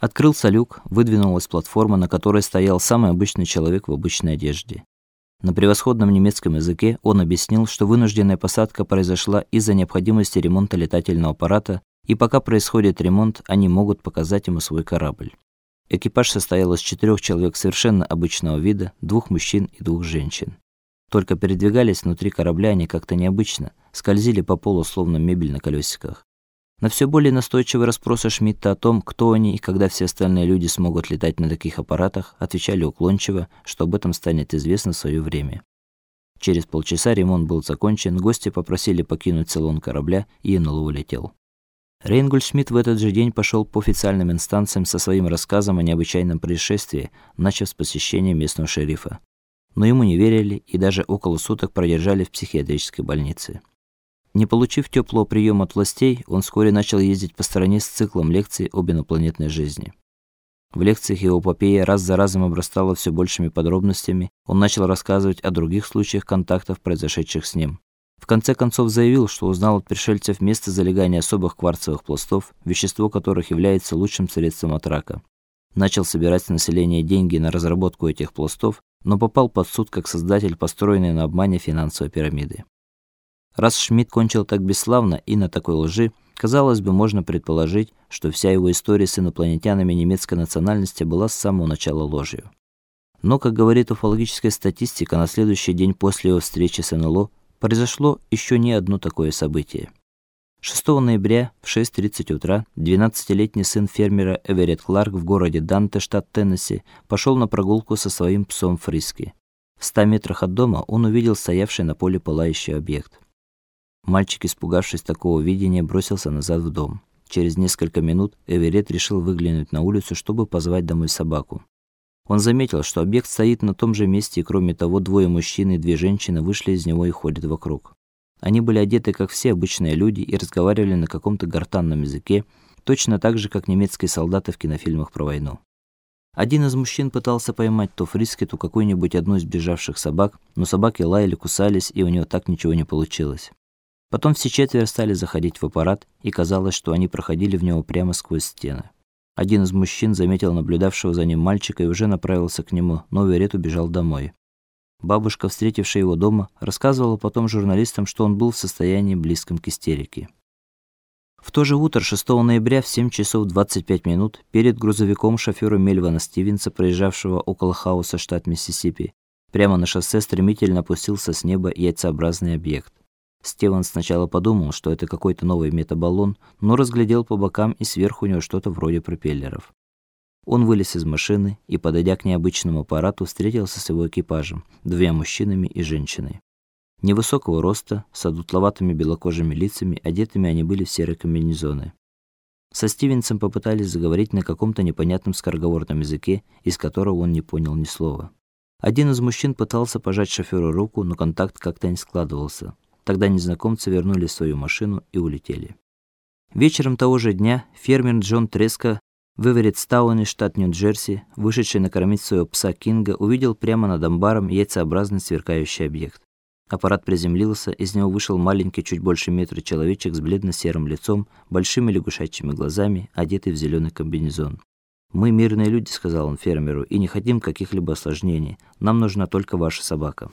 Открылся люк, выдвинулась платформа, на которой стоял самый обычный человек в обычной одежде. На превосходном немецком языке он объяснил, что вынужденная посадка произошла из-за необходимости ремонта летательного аппарата, и пока происходит ремонт, они могут показать ему свой корабль. Экипаж состоял из четырех человек совершенно обычного вида, двух мужчин и двух женщин. Только передвигались внутри корабля они как-то необычно, скользили по полу словно мебель на колесиках. На все более настойчивые расспросы Шмидта о том, кто они и когда все остальные люди смогут летать на таких аппаратах, отвечали уклончиво, что об этом станет известно в свое время. Через полчаса ремонт был закончен, гости попросили покинуть салон корабля, и НЛО улетел. Рейнгольдшмидт в этот же день пошел по официальным инстанциям со своим рассказом о необычайном происшествии, начав с посещения местного шерифа. Но ему не верили и даже около суток продержали в психиатрической больнице. Не получив теплого приема от властей, он вскоре начал ездить по стране с циклом лекций об инопланетной жизни. В лекциях его эпопея раз за разом обрастала все большими подробностями. Он начал рассказывать о других случаях контактов, произошедших с ним. В конце концов заявил, что узнал от пришельцев место залегания особых кварцевых пластов, вещество которых является лучшим средством от рака. Начал собирать с населения деньги на разработку этих пластов, но попал под суд как создатель построенной на обмане финансовой пирамиды. Раз Шмидт кончил так бесславно и на такой лжи, казалось бы, можно предположить, что вся его история с инопланетянами немецкой национальности была с самого начала ложью. Но, как говорит уфологическая статистика, на следующий день после его встречи с НЛО произошло еще не одно такое событие. 6 ноября в 6:30 утра 12-летний сын фермера Эверетт Кларк в городе Данте, штат Теннесси, пошел на прогулку со своим псом Фриски. В 100 метрах от дома он увидел стоявший на поле пылающий объект. Мальчик, испугавшись такого видения, бросился назад в дом. Через несколько минут Эверетт решил выглянуть на улицу, чтобы позвать домой собаку. Он заметил, что объект стоит на том же месте, и кроме того, двое мужчин и две женщины вышли из него и ходят вокруг. Они были одеты как все обычные люди и разговаривали на каком-то гортанном языке, точно так же, как немецкие солдаты в кинофильмах про войну. Один из мужчин пытался поймать то Фриски, то какую-нибудь одну из бежавших собак, но собаки лаяли, кусались, и у него так ничего не получилось. Потом все четверо стали заходить в аппарат, и казалось, что они проходили в него прямо сквозь стены. Один из мужчин заметил наблюдавшего за ним мальчика и уже направился к нему, но Верет убежал домой. Бабушка, встретившая его дома, рассказывала потом журналистам, что он был в состоянии близком к истерике. В то же утро 6 ноября в 7 часов 25 минут перед грузовиком шофера Мельвана Стивенса, проезжавшего около Хауса, штат Миссисипи, прямо на шоссе стремительно опустился с неба яйцеобразный объект. Стивен сначала подумал, что это какой-то новый метабаллон, но разглядел по бокам и сверху у него что-то вроде пропеллеров. Он вылез из машины и, подойдя к необычному аппарату, встретился с его экипажем, двумя мужчинами и женщиной. Невысокого роста, с одутловатыми белокожими лицами, одетыми они были в серые комбинезоны. Со Стивенсом попытались заговорить на каком-то непонятном скороговорном языке, из которого он не понял ни слова. Один из мужчин пытался пожать шоферу руку, но контакт как-то не складывался. Тогда незнакомцы вернули свою машину и улетели. Вечером того же дня фермер Джон Треска в Эвереттстауне, штат Нью-Джерси, вышедший накормить своего пса Кинга, увидел прямо над амбаром яйцеобразный сверкающий объект. Аппарат приземлился, из него вышел маленький, чуть больше метра человечек с бледно-серым лицом, большими лягушачьими глазами, одетый в зеленый комбинезон. Мы мирные люди, сказал он фермеру, и не хотим каких-либо осложнений. Нам нужна только ваша собака.